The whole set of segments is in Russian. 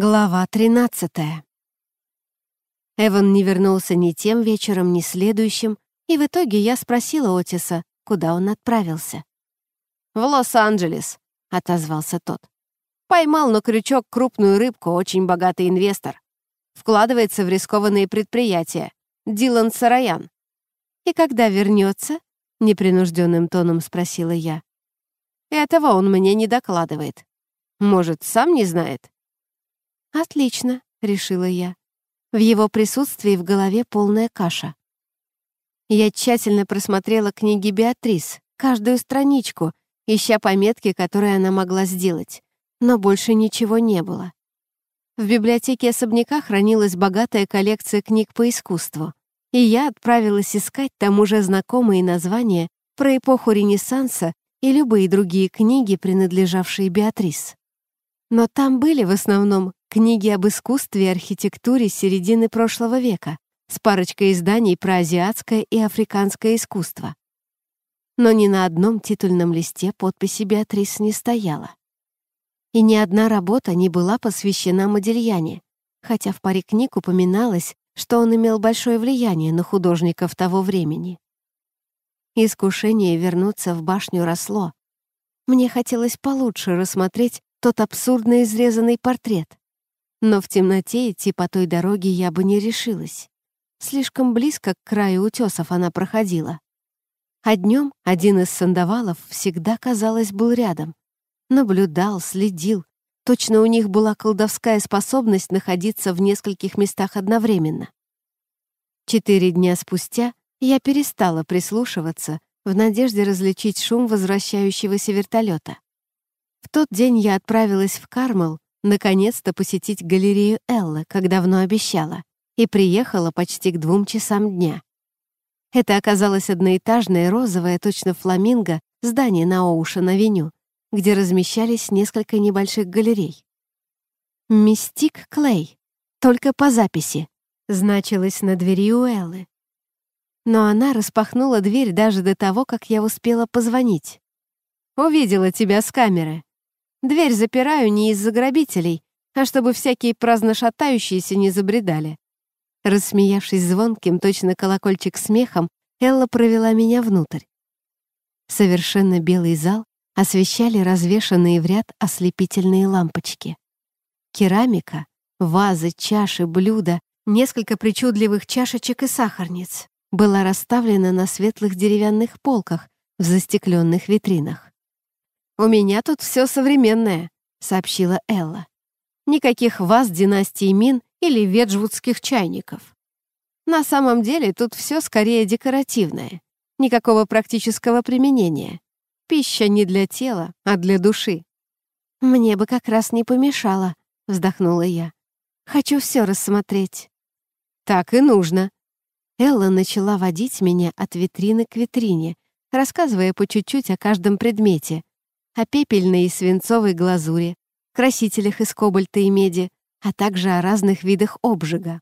Глава 13 Эван не вернулся ни тем вечером, ни следующим, и в итоге я спросила Отиса, куда он отправился. «В Лос-Анджелес», — отозвался тот. «Поймал на крючок крупную рыбку, очень богатый инвестор. Вкладывается в рискованные предприятия. Дилан Сараян». «И когда вернется?» — непринужденным тоном спросила я. «Этого он мне не докладывает. Может, сам не знает?» «Отлично», — решила я. В его присутствии в голове полная каша. Я тщательно просмотрела книги Беатрис, каждую страничку, ища пометки, которые она могла сделать. Но больше ничего не было. В библиотеке особняка хранилась богатая коллекция книг по искусству, и я отправилась искать там уже знакомые названия про эпоху Ренессанса и любые другие книги, принадлежавшие Беатрис. Но там были в основном книги об искусстве и архитектуре середины прошлого века с парочкой изданий про азиатское и африканское искусство. Но ни на одном титульном листе подписи Беатрис не стояла. И ни одна работа не была посвящена Модельяне, хотя в паре книг упоминалось, что он имел большое влияние на художников того времени. Искушение вернуться в башню росло. Мне хотелось получше рассмотреть тот абсурдно изрезанный портрет. Но в темноте идти по той дороге я бы не решилась. Слишком близко к краю утесов она проходила. А днем один из сандавалов всегда, казалось, был рядом. Наблюдал, следил. Точно у них была колдовская способность находиться в нескольких местах одновременно. Четыре дня спустя я перестала прислушиваться в надежде различить шум возвращающегося вертолета. В тот день я отправилась в Кармал наконец-то посетить галерею Эллы, как давно обещала, и приехала почти к двум часам дня. Это оказалось одноэтажное розовое, точно фламинго, здание на Оушен-авеню, где размещались несколько небольших галерей. «Мистик Клей. Только по записи», — значилось на двери у Эллы. Но она распахнула дверь даже до того, как я успела позвонить. «Увидела тебя с камеры», Дверь запираю не из-за грабителей, а чтобы всякие праздно шатающиеся не забредали. Рассмеявшись звонким, точно колокольчик смехом, Элла провела меня внутрь. Совершенно белый зал освещали развешанные в ряд ослепительные лампочки. Керамика, вазы, чаши, блюда, несколько причудливых чашечек и сахарниц была расставлена на светлых деревянных полках в застекленных витринах. «У меня тут все современное», — сообщила Элла. «Никаких вас династии Мин или веджвудских чайников. На самом деле тут все скорее декоративное. Никакого практического применения. Пища не для тела, а для души». «Мне бы как раз не помешало», — вздохнула я. «Хочу все рассмотреть». «Так и нужно». Элла начала водить меня от витрины к витрине, рассказывая по чуть-чуть о каждом предмете, о пепельной и свинцовой глазури, красителях из кобальта и меди, а также о разных видах обжига.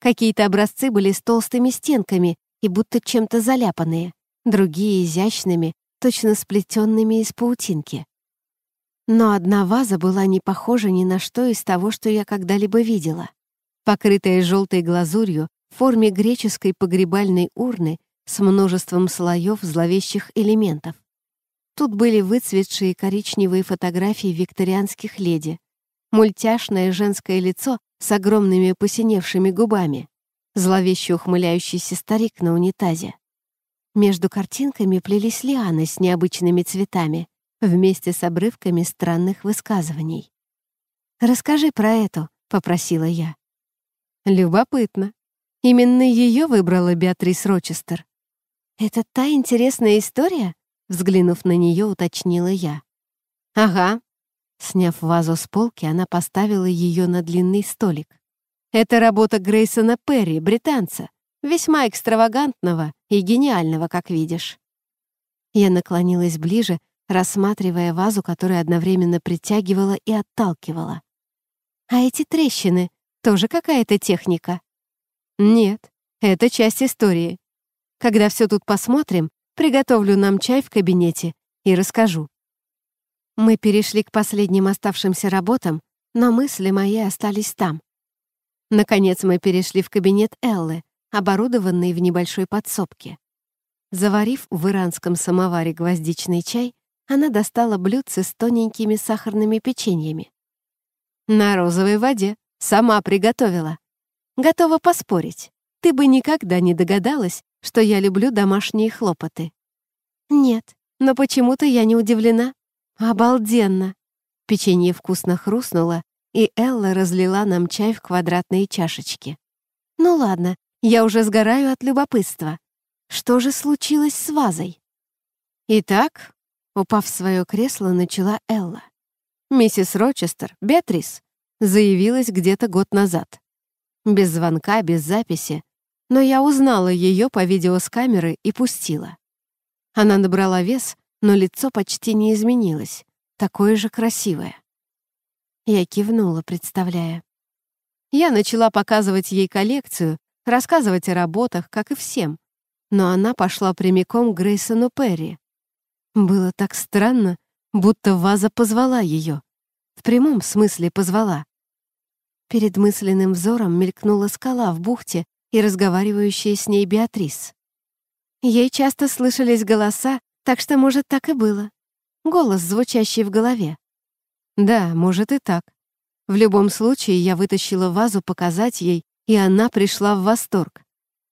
Какие-то образцы были с толстыми стенками и будто чем-то заляпанные, другие — изящными, точно сплетенными из паутинки. Но одна ваза была не похожа ни на что из того, что я когда-либо видела. Покрытая желтой глазурью, в форме греческой погребальной урны с множеством слоев зловещих элементов. Тут были выцветшие коричневые фотографии викторианских леди, мультяшное женское лицо с огромными посиневшими губами, зловеще ухмыляющийся старик на унитазе. Между картинками плелись лианы с необычными цветами вместе с обрывками странных высказываний. «Расскажи про эту», — попросила я. «Любопытно. Именно ее выбрала Беатрис Рочестер. Это та интересная история, Взглянув на нее, уточнила я. «Ага». Сняв вазу с полки, она поставила ее на длинный столик. «Это работа Грейсона Перри, британца, весьма экстравагантного и гениального, как видишь». Я наклонилась ближе, рассматривая вазу, которая одновременно притягивала и отталкивала. «А эти трещины тоже какая-то техника?» «Нет, это часть истории. Когда все тут посмотрим, приготовлю нам чай в кабинете и расскажу. Мы перешли к последним оставшимся работам, но мысли мои остались там. Наконец мы перешли в кабинет Эллы, оборудованный в небольшой подсобке. Заварив в иранском самоваре гвоздичный чай, она достала блюдце с тоненькими сахарными печеньями. «На розовой воде. Сама приготовила. Готова поспорить. Ты бы никогда не догадалась, что я люблю домашние хлопоты. Нет, но почему-то я не удивлена. Обалденно! Печенье вкусно хрустнуло, и Элла разлила нам чай в квадратные чашечки. Ну ладно, я уже сгораю от любопытства. Что же случилось с вазой? Итак, упав в свое кресло, начала Элла. Миссис Рочестер, Бетрис, заявилась где-то год назад. Без звонка, без записи, но я узнала ее по видео с камеры и пустила. Она набрала вес, но лицо почти не изменилось, такое же красивое. Я кивнула, представляя. Я начала показывать ей коллекцию, рассказывать о работах, как и всем, но она пошла прямиком к Грейсону Перри. Было так странно, будто ваза позвала ее. В прямом смысле позвала. Перед мысленным взором мелькнула скала в бухте, и разговаривающая с ней Беатрис. Ей часто слышались голоса, так что, может, так и было. Голос, звучащий в голове. Да, может и так. В любом случае, я вытащила вазу показать ей, и она пришла в восторг.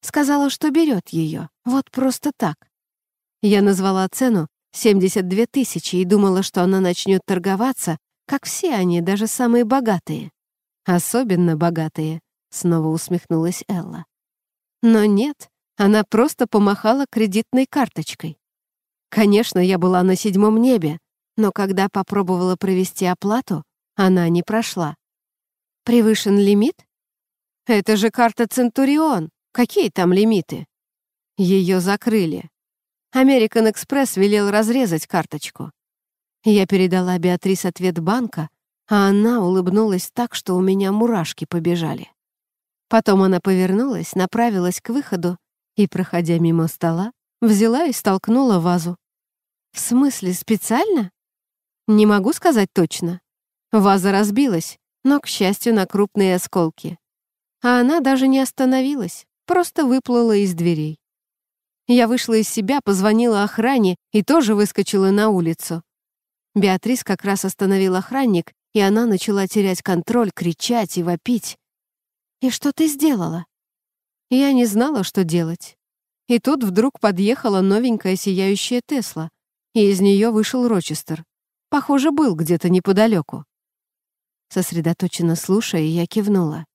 Сказала, что берет ее, вот просто так. Я назвала цену 72 тысячи и думала, что она начнет торговаться, как все они, даже самые богатые. Особенно богатые. Снова усмехнулась Элла. Но нет, она просто помахала кредитной карточкой. Конечно, я была на седьмом небе, но когда попробовала провести оплату, она не прошла. Превышен лимит? Это же карта Центурион. Какие там лимиты? Ее закрыли. American Экспресс велел разрезать карточку. Я передала Беатрис ответ банка, а она улыбнулась так, что у меня мурашки побежали. Потом она повернулась, направилась к выходу и, проходя мимо стола, взяла и столкнула вазу. «В смысле, специально?» «Не могу сказать точно. Ваза разбилась, но, к счастью, на крупные осколки. А она даже не остановилась, просто выплыла из дверей. Я вышла из себя, позвонила охране и тоже выскочила на улицу. Беатрис как раз остановил охранник, и она начала терять контроль, кричать и вопить. «И что ты сделала?» Я не знала, что делать. И тут вдруг подъехала новенькая сияющая Тесла, и из нее вышел Рочестер. Похоже, был где-то неподалеку. Сосредоточенно слушая, я кивнула.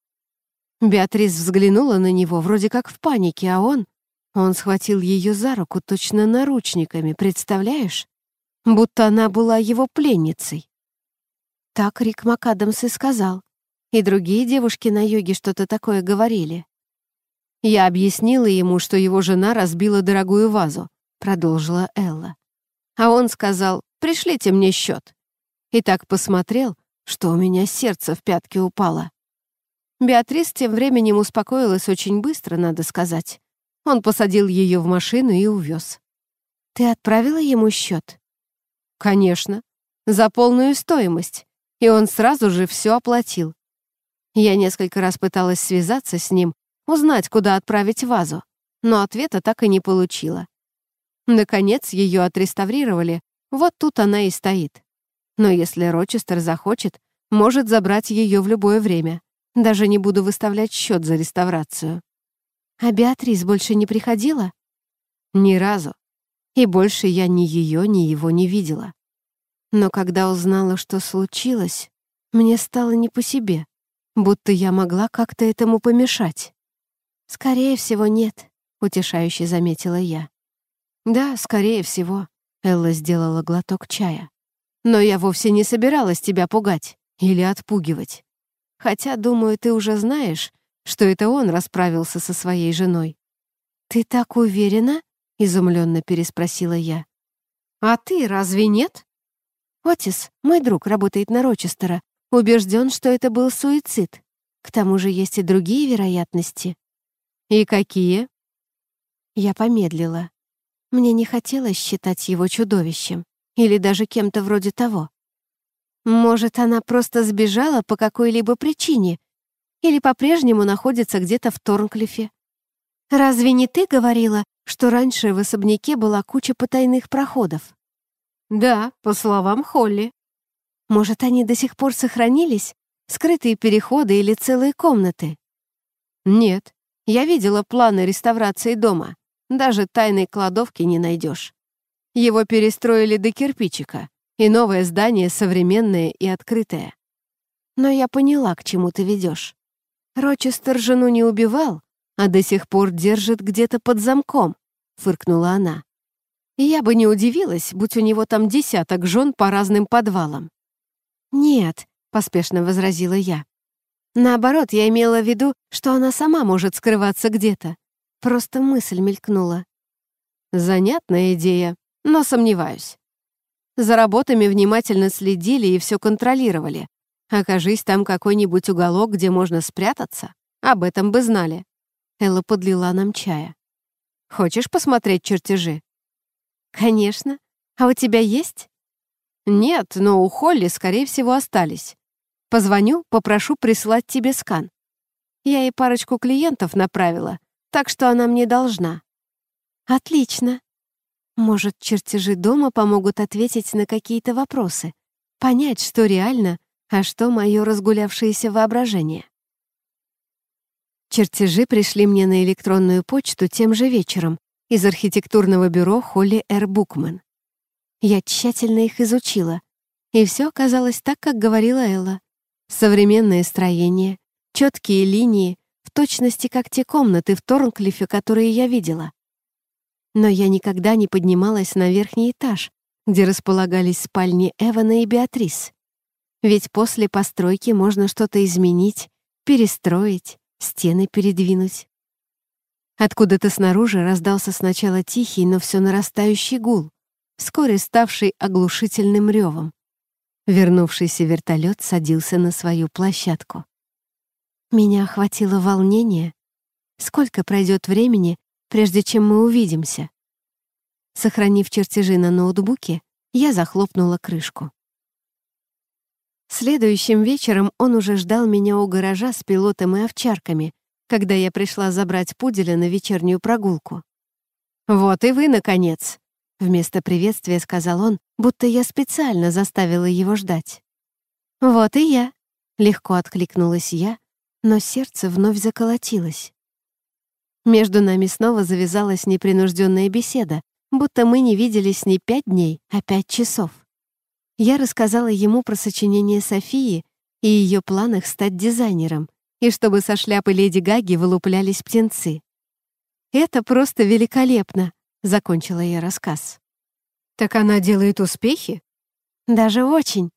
Беатрис взглянула на него, вроде как в панике, а он... Он схватил ее за руку точно наручниками, представляешь? Будто она была его пленницей. Так Рик МакАдамс и сказал. И другие девушки на йоге что-то такое говорили. Я объяснила ему, что его жена разбила дорогую вазу, продолжила Элла. А он сказал, пришлите мне счет. И так посмотрел, что у меня сердце в пятки упало. Беатрис тем временем успокоилась очень быстро, надо сказать. Он посадил ее в машину и увез. «Ты отправила ему счет?» «Конечно. За полную стоимость. И он сразу же все оплатил. Я несколько раз пыталась связаться с ним, узнать, куда отправить вазу, но ответа так и не получила. Наконец, ее отреставрировали, вот тут она и стоит. Но если Рочестер захочет, может забрать ее в любое время. Даже не буду выставлять счет за реставрацию. А Беатрис больше не приходила? Ни разу. И больше я ни ее, ни его не видела. Но когда узнала, что случилось, мне стало не по себе будто я могла как-то этому помешать. «Скорее всего, нет», — утешающе заметила я. «Да, скорее всего», — Элла сделала глоток чая. «Но я вовсе не собиралась тебя пугать или отпугивать. Хотя, думаю, ты уже знаешь, что это он расправился со своей женой». «Ты так уверена?» — изумленно переспросила я. «А ты разве нет?» «Отис, мой друг, работает на Рочестера, убежден, что это был суицид. К тому же есть и другие вероятности. И какие? Я помедлила. Мне не хотелось считать его чудовищем или даже кем-то вроде того. Может, она просто сбежала по какой-либо причине или по-прежнему находится где-то в Торнклифе. Разве не ты говорила, что раньше в особняке была куча потайных проходов? Да, по словам Холли. Может, они до сих пор сохранились? Скрытые переходы или целые комнаты? Нет, я видела планы реставрации дома. Даже тайной кладовки не найдешь. Его перестроили до кирпичика, и новое здание современное и открытое. Но я поняла, к чему ты ведешь. Рочестер жену не убивал, а до сих пор держит где-то под замком, фыркнула она. Я бы не удивилась, будь у него там десяток жен по разным подвалам. «Нет», — поспешно возразила я. Наоборот, я имела в виду, что она сама может скрываться где-то. Просто мысль мелькнула. Занятная идея, но сомневаюсь. За работами внимательно следили и все контролировали. Окажись там какой-нибудь уголок, где можно спрятаться, об этом бы знали. Элла подлила нам чая. «Хочешь посмотреть чертежи?» «Конечно. А у тебя есть?» «Нет, но у Холли, скорее всего, остались. Позвоню, попрошу прислать тебе скан. Я ей парочку клиентов направила, так что она мне должна». «Отлично. Может, чертежи дома помогут ответить на какие-то вопросы, понять, что реально, а что мое разгулявшееся воображение». Чертежи пришли мне на электронную почту тем же вечером из архитектурного бюро Холли Эр Букман. Я тщательно их изучила. И все оказалось так, как говорила Элла. Современное строение, четкие линии, в точности как те комнаты в Торнклифе, которые я видела. Но я никогда не поднималась на верхний этаж, где располагались спальни Эвана и Беатрис. Ведь после постройки можно что-то изменить, перестроить, стены передвинуть. Откуда-то снаружи раздался сначала тихий, но все нарастающий гул, вскоре ставший оглушительным ревом. Вернувшийся вертолет садился на свою площадку. Меня охватило волнение. Сколько пройдет времени, прежде чем мы увидимся? Сохранив чертежи на ноутбуке, я захлопнула крышку. Следующим вечером он уже ждал меня у гаража с пилотом и овчарками, когда я пришла забрать пуделя на вечернюю прогулку. «Вот и вы, наконец!» Вместо приветствия сказал он, будто я специально заставила его ждать. «Вот и я», — легко откликнулась я, но сердце вновь заколотилось. Между нами снова завязалась непринужденная беседа, будто мы не виделись не пять дней, а пять часов. Я рассказала ему про сочинение Софии и ее планах стать дизайнером, и чтобы со шляпы Леди Гаги вылуплялись птенцы. «Это просто великолепно!» закончила я рассказ. Так она делает успехи? Даже очень.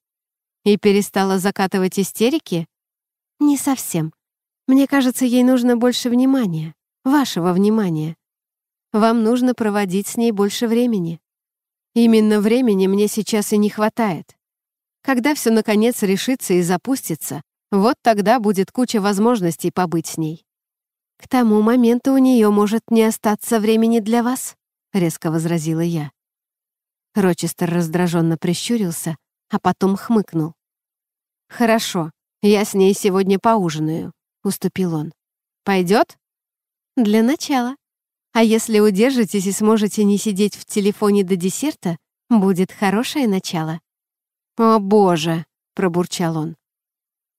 И перестала закатывать истерики? Не совсем. Мне кажется, ей нужно больше внимания. Вашего внимания. Вам нужно проводить с ней больше времени. Именно времени мне сейчас и не хватает. Когда все наконец решится и запустится, вот тогда будет куча возможностей побыть с ней. К тому моменту у нее может не остаться времени для вас. — резко возразила я. Рочестер раздраженно прищурился, а потом хмыкнул. «Хорошо, я с ней сегодня поужинаю», — уступил он. «Пойдет?» «Для начала. А если удержитесь и сможете не сидеть в телефоне до десерта, будет хорошее начало». «О, боже!» — пробурчал он.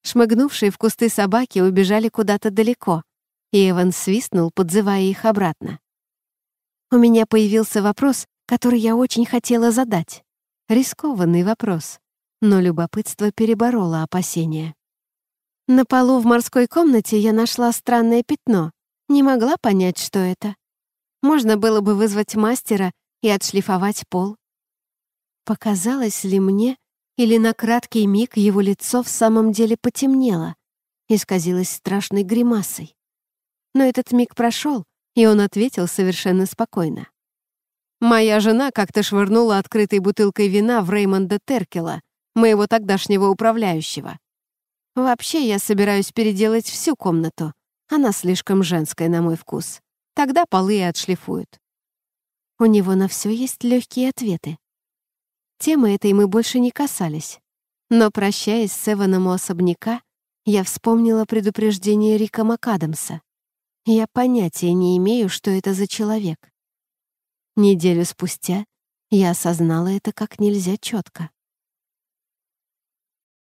Шмыгнувшие в кусты собаки убежали куда-то далеко, и Эван свистнул, подзывая их обратно. У меня появился вопрос, который я очень хотела задать. Рискованный вопрос. Но любопытство перебороло опасения. На полу в морской комнате я нашла странное пятно. Не могла понять, что это. Можно было бы вызвать мастера и отшлифовать пол. Показалось ли мне, или на краткий миг его лицо в самом деле потемнело, исказилось страшной гримасой. Но этот миг прошел, и он ответил совершенно спокойно. «Моя жена как-то швырнула открытой бутылкой вина в Реймонда Теркела, моего тогдашнего управляющего. Вообще, я собираюсь переделать всю комнату. Она слишком женская на мой вкус. Тогда полы и отшлифуют». У него на все есть легкие ответы. Темы этой мы больше не касались. Но, прощаясь с Эваном у особняка, я вспомнила предупреждение Рика МакАдамса. Я понятия не имею, что это за человек. Неделю спустя я осознала это как нельзя четко.